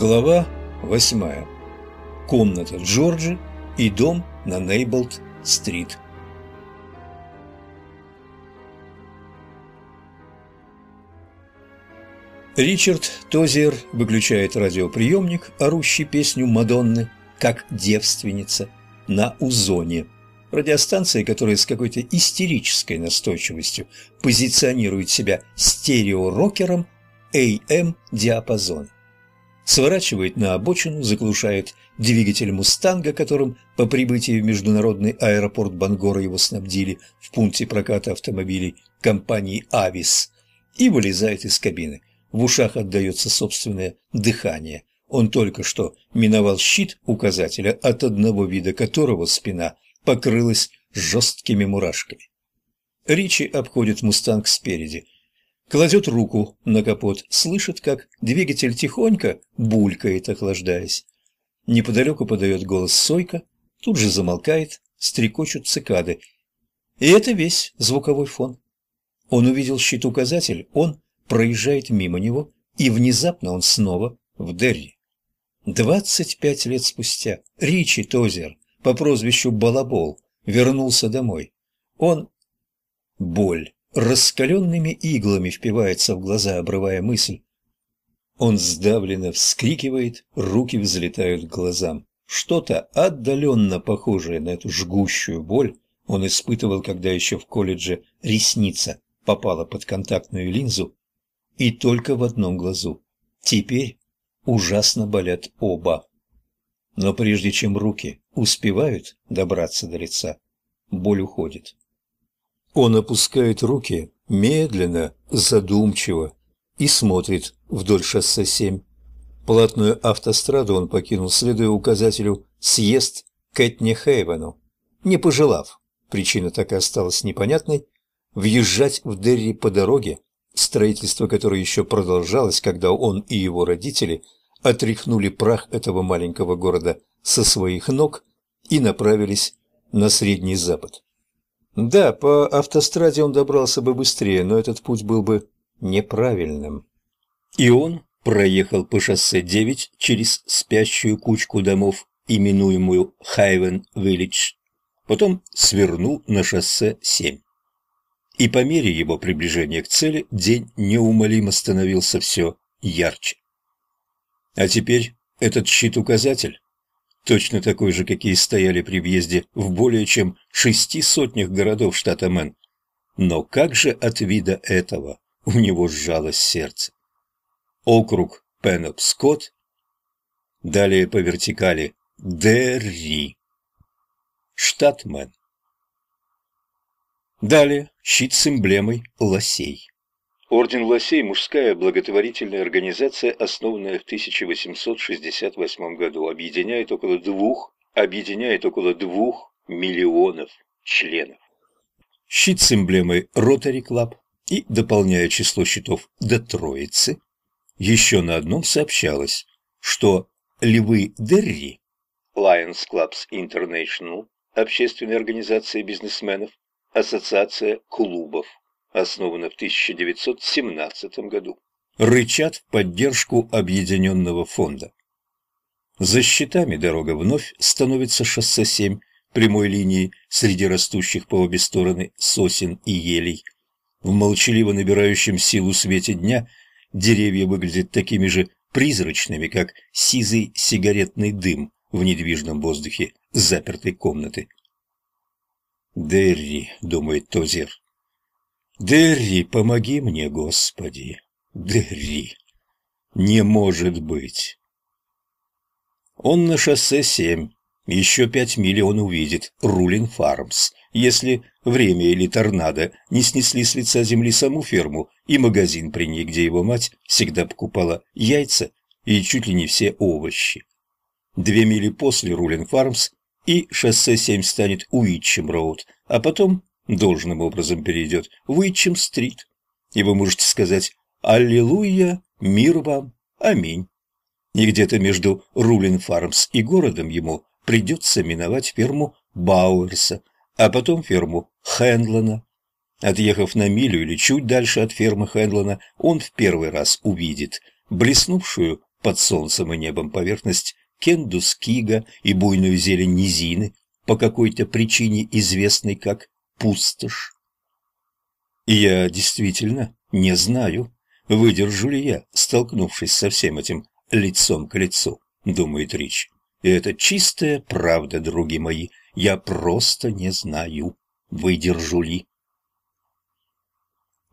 Глава 8. Комната Джорджи и дом на Нейблд-стрит. Ричард Тозер выключает радиоприемник, орущий песню Мадонны, как девственница, на Узоне. Радиостанция, которая с какой-то истерической настойчивостью позиционирует себя стереорокером AM-диапазона сворачивает на обочину, заглушает двигатель «Мустанга», которым по прибытии в международный аэропорт Бангора его снабдили в пункте проката автомобилей компании «Авис», и вылезает из кабины. В ушах отдается собственное дыхание. Он только что миновал щит указателя, от одного вида которого спина покрылась жесткими мурашками. Ричи обходит «Мустанг» спереди – кладет руку на капот, слышит, как двигатель тихонько булькает, охлаждаясь. Неподалеку подает голос Сойка, тут же замолкает, стрекочут цикады. И это весь звуковой фон. Он увидел щит-указатель, он проезжает мимо него, и внезапно он снова в Дерри. Двадцать пять лет спустя Ричи Тозер по прозвищу Балабол вернулся домой. Он... Боль раскаленными иглами впивается в глаза, обрывая мысль. Он сдавленно вскрикивает, руки взлетают к глазам. Что-то отдаленно похожее на эту жгущую боль он испытывал, когда еще в колледже ресница попала под контактную линзу, и только в одном глазу. Теперь ужасно болят оба. Но прежде чем руки успевают добраться до лица, боль уходит. Он опускает руки медленно, задумчиво и смотрит вдоль шоссе 7. Платную автостраду он покинул, следуя указателю «Съезд к Этне-Хейвену», не пожелав, причина так и осталась непонятной, въезжать в Дерри по дороге, строительство которой еще продолжалось, когда он и его родители отряхнули прах этого маленького города со своих ног и направились на Средний Запад. Да, по автостраде он добрался бы быстрее, но этот путь был бы неправильным. И он проехал по шоссе 9 через спящую кучку домов, именуемую Хайвен-Виллидж, потом свернул на шоссе 7. И по мере его приближения к цели день неумолимо становился все ярче. А теперь этот щит-указатель точно такой же, какие стояли при въезде в более чем шести сотнях городов штата Мэн. Но как же от вида этого у него сжалось сердце? Округ Пеннопскотт, далее по вертикали Дерри, штат Мэн. Далее щит с эмблемой лосей. Орден Лосей – мужская благотворительная организация, основанная в 1868 году, объединяет около двух, объединяет около двух миллионов членов. Щит с эмблемой Rotary Club и, дополняя число щитов до Троицы, еще на одном сообщалось, что Львы Дерри, Lions Clubs International, общественная организация бизнесменов, ассоциация клубов основана в 1917 году, рычат в поддержку объединенного фонда. За щитами дорога вновь становится шоссе 7 прямой линией среди растущих по обе стороны сосен и елей. В молчаливо набирающем силу свете дня деревья выглядят такими же призрачными, как сизый сигаретный дым в недвижном воздухе запертой комнаты. «Дерри», — думает Тозер, Дерри, помоги мне, Господи! Дерри! Не может быть! Он на шоссе 7. Еще пять миль он увидит Рулин Фармс, если время или торнадо не снесли с лица земли саму ферму и магазин при ней, где его мать всегда покупала яйца и чуть ли не все овощи. Две мили после Рулин Фармс и шоссе 7 станет Уитчем Роуд, а потом должным образом перейдет в Уитчем-стрит, и вы можете сказать «Аллилуйя, мир вам, аминь». И где-то между Рулин-Фармс и городом ему придется миновать ферму Бауэрса, а потом ферму Хендлона. Отъехав на милю или чуть дальше от фермы Хендлона, он в первый раз увидит блеснувшую под солнцем и небом поверхность Кендускига и буйную зелень низины, по какой-то причине известной как пустошь. И я действительно не знаю, выдержу ли я, столкнувшись со всем этим лицом к лицу, думает Рич. И это чистая правда, други мои, я просто не знаю, выдержу ли.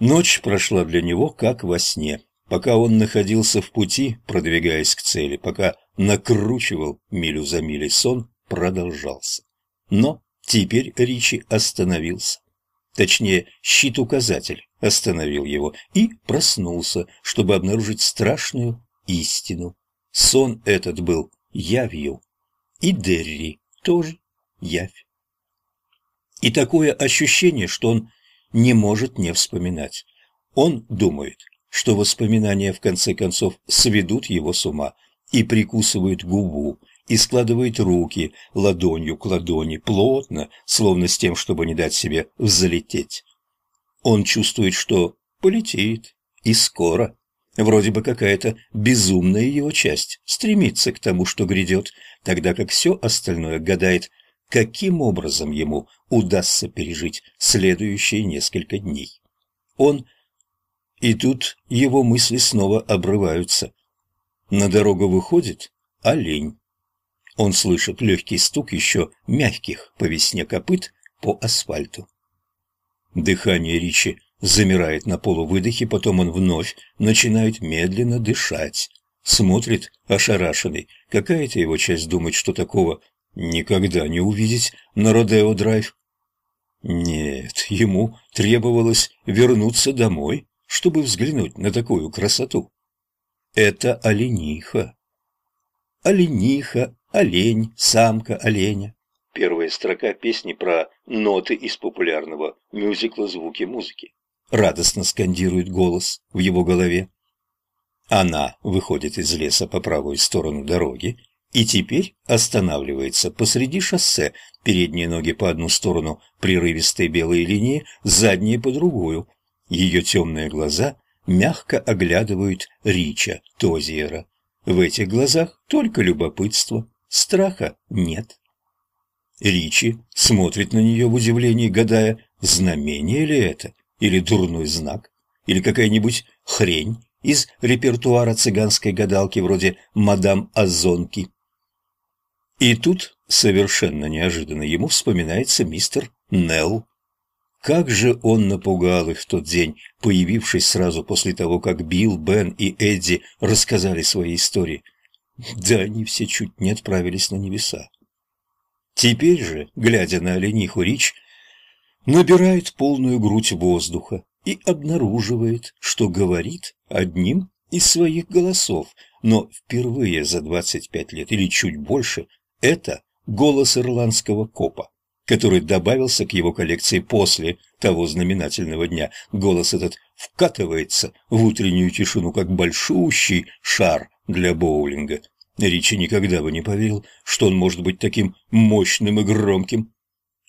Ночь прошла для него как во сне, пока он находился в пути, продвигаясь к цели, пока накручивал милю за милей, сон продолжался. Но теперь Ричи остановился. Точнее, щит-указатель остановил его и проснулся, чтобы обнаружить страшную истину. Сон этот был явью, и Дерри тоже явь. И такое ощущение, что он не может не вспоминать. Он думает, что воспоминания в конце концов сведут его с ума и прикусывает губу, и складывает руки ладонью к ладони плотно, словно с тем, чтобы не дать себе взлететь. Он чувствует, что полетит, и скоро. Вроде бы какая-то безумная его часть стремится к тому, что грядет, тогда как все остальное гадает, каким образом ему удастся пережить следующие несколько дней. Он... И тут его мысли снова обрываются. На дорогу выходит олень. Он слышит легкий стук еще мягких по весне копыт по асфальту. Дыхание Ричи замирает на полувыдохе, потом он вновь начинает медленно дышать. Смотрит ошарашенный. Какая-то его часть думает, что такого никогда не увидеть на Родео-драйв. Нет, ему требовалось вернуться домой, чтобы взглянуть на такую красоту. Это олениха. Олениха, олень, самка оленя. Первая строка песни про ноты из популярного мюзикла «Звуки музыки». Радостно скандирует голос в его голове. Она выходит из леса по правую сторону дороги и теперь останавливается посреди шоссе, передние ноги по одну сторону прерывистой белой линии, задние по другую. Ее темные глаза мягко оглядывают Рича Тозиера. В этих глазах только любопытство, страха нет. Ричи смотрит на нее в удивлении, гадая, знамение ли это, или дурной знак, или какая-нибудь хрень из репертуара цыганской гадалки вроде «Мадам Азонки». И тут, совершенно неожиданно, ему вспоминается мистер Нелл. Как же он напугал их в тот день, появившись сразу после того, как Билл, Бен и Эдди рассказали свои истории. Да они все чуть не отправились на небеса. Теперь же, глядя на олениху Рич, набирает полную грудь воздуха и обнаруживает, что говорит одним из своих голосов, но впервые за 25 лет или чуть больше это голос ирландского копа который добавился к его коллекции после того знаменательного дня. Голос этот вкатывается в утреннюю тишину, как большущий шар для боулинга. Ричи никогда бы не поверил, что он может быть таким мощным и громким.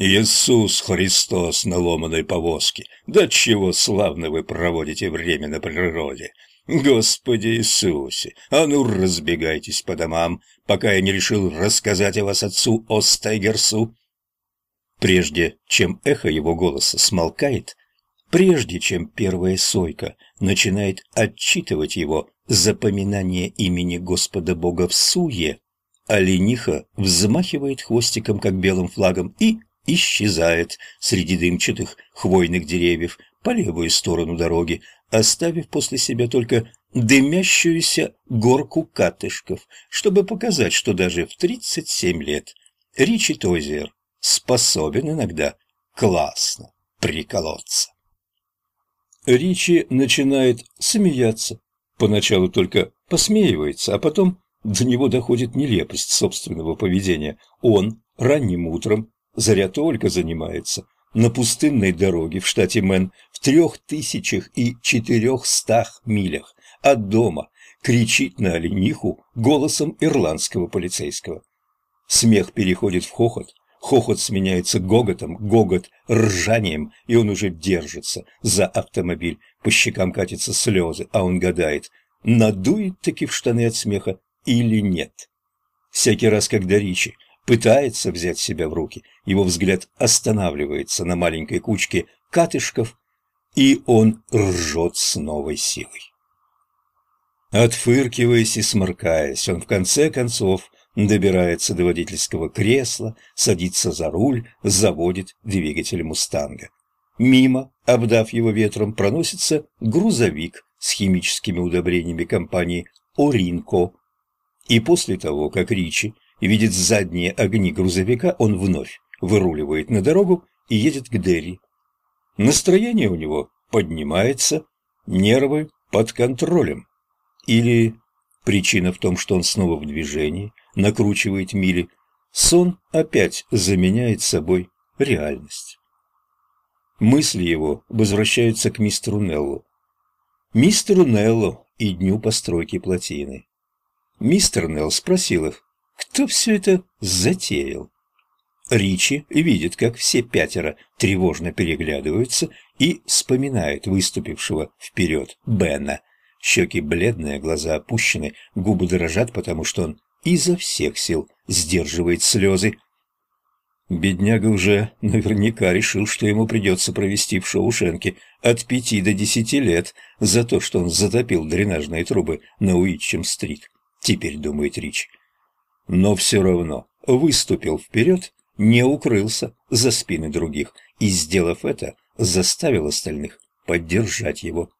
«Иисус Христос на ломаной повозке! Да чего славно вы проводите время на природе! Господи Иисусе! А ну, разбегайтесь по домам, пока я не решил рассказать о вас отцу Остайгерсу!» Прежде чем эхо его голоса смолкает, прежде чем первая сойка начинает отчитывать его запоминание имени Господа Бога в суе, олениха взмахивает хвостиком, как белым флагом, и исчезает среди дымчатых хвойных деревьев по левую сторону дороги, оставив после себя только дымящуюся горку катышков, чтобы показать, что даже в 37 лет Ричи Тозер способен иногда классно приколоться. Ричи начинает смеяться. Поначалу только посмеивается, а потом до него доходит нелепость собственного поведения. Он ранним утром, заря только занимается, на пустынной дороге в штате Мэн в трех тысячах и четырехстах милях от дома кричит на олениху голосом ирландского полицейского. Смех переходит в хохот, Хохот сменяется гоготом, гогот ржанием, и он уже держится за автомобиль. По щекам катятся слезы, а он гадает, надует таки в штаны от смеха или нет. Всякий раз, когда Ричи пытается взять себя в руки, его взгляд останавливается на маленькой кучке катышков, и он ржет с новой силой. Отфыркиваясь и сморкаясь, он в конце концов добирается до водительского кресла, садится за руль, заводит двигатель «Мустанга». Мимо, обдав его ветром, проносится грузовик с химическими удобрениями компании «Оринко». И после того, как Ричи видит задние огни грузовика, он вновь выруливает на дорогу и едет к Дерри. Настроение у него поднимается, нервы под контролем. Или причина в том, что он снова в движении, накручивает мили, сон опять заменяет собой реальность. Мысли его возвращаются к мистеру Неллу. Мистеру Неллу и дню постройки плотины. Мистер Нелл спросил их, кто все это затеял. Ричи видит, как все пятеро тревожно переглядываются и вспоминает выступившего вперед Бена. Щеки бледные, глаза опущены, губы дрожат, потому что он изо всех сил сдерживает слезы. Бедняга уже наверняка решил, что ему придется провести в Шоушенке от пяти до десяти лет за то, что он затопил дренажные трубы на Уитчем-стрит. Теперь думает Рич. Но все равно выступил вперед, не укрылся за спины других и, сделав это, заставил остальных поддержать его.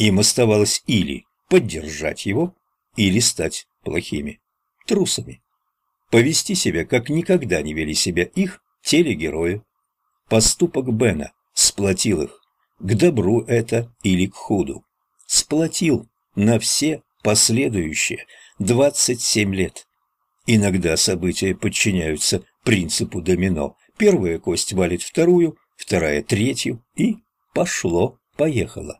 Им оставалось или поддержать его, или стать плохими трусами. Повести себя, как никогда не вели себя их телегерои. Поступок Бена сплотил их, к добру это или к худу. Сплотил на все последующие 27 лет. Иногда события подчиняются принципу домино. Первая кость валит вторую, вторая третью, и пошло-поехало.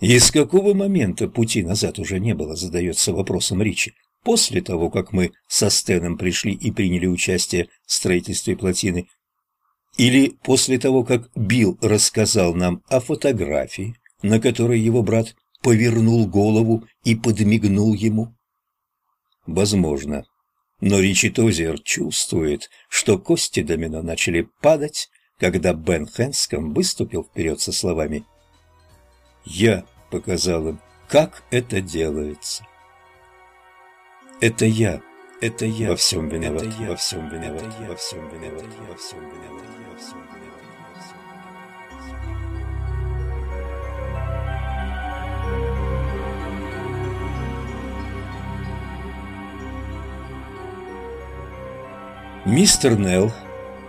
И с какого момента пути назад уже не было, задается вопросом Ричи. После того, как мы со Стеном пришли и приняли участие в строительстве плотины, или после того, как Билл рассказал нам о фотографии, на которой его брат повернул голову и подмигнул ему? Возможно. Но Ричи Тозер чувствует, что кости домино начали падать, когда Бен Хэнском выступил вперед со словами я показал им, как это делается. Это я, это я во всем виноват, это я, во всем виноват, это я, во всем виноват, во всем виноват, во всем виноват. Мистер Нелл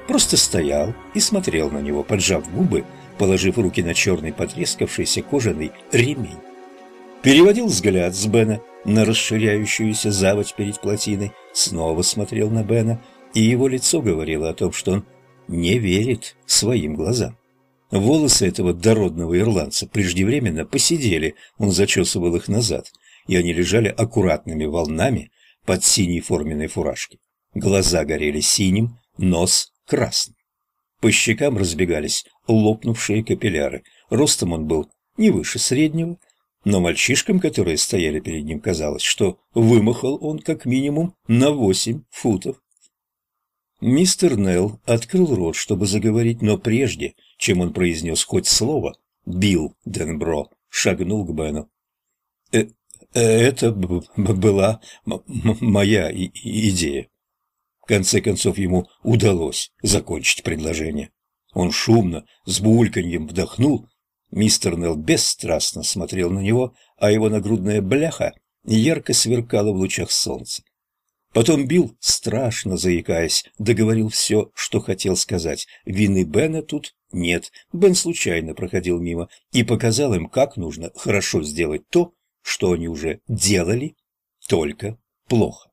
просто стоял и смотрел на него, поджав губы положив руки на черный потрескавшийся кожаный ремень. Переводил взгляд с Бена на расширяющуюся заводь перед плотиной, снова смотрел на Бена, и его лицо говорило о том, что он не верит своим глазам. Волосы этого дородного ирландца преждевременно посидели, он зачесывал их назад, и они лежали аккуратными волнами под синей форменной фуражкой. Глаза горели синим, нос красным. По щекам разбегались лопнувшие капилляры. Ростом он был не выше среднего, но мальчишкам, которые стояли перед ним, казалось, что вымахал он как минимум на восемь футов. Мистер Нелл открыл рот, чтобы заговорить, но прежде, чем он произнес хоть слово, Билл Денбро шагнул к Бену. «Э, э «Это была моя идея», в конце концов ему удалось закончить предложение. Он шумно, с бульканьем вдохнул. Мистер Нелл бесстрастно смотрел на него, а его нагрудная бляха ярко сверкала в лучах солнца. Потом Билл, страшно заикаясь, договорил все, что хотел сказать. Вины Бена тут нет. Бен случайно проходил мимо и показал им, как нужно хорошо сделать то, что они уже делали, только плохо.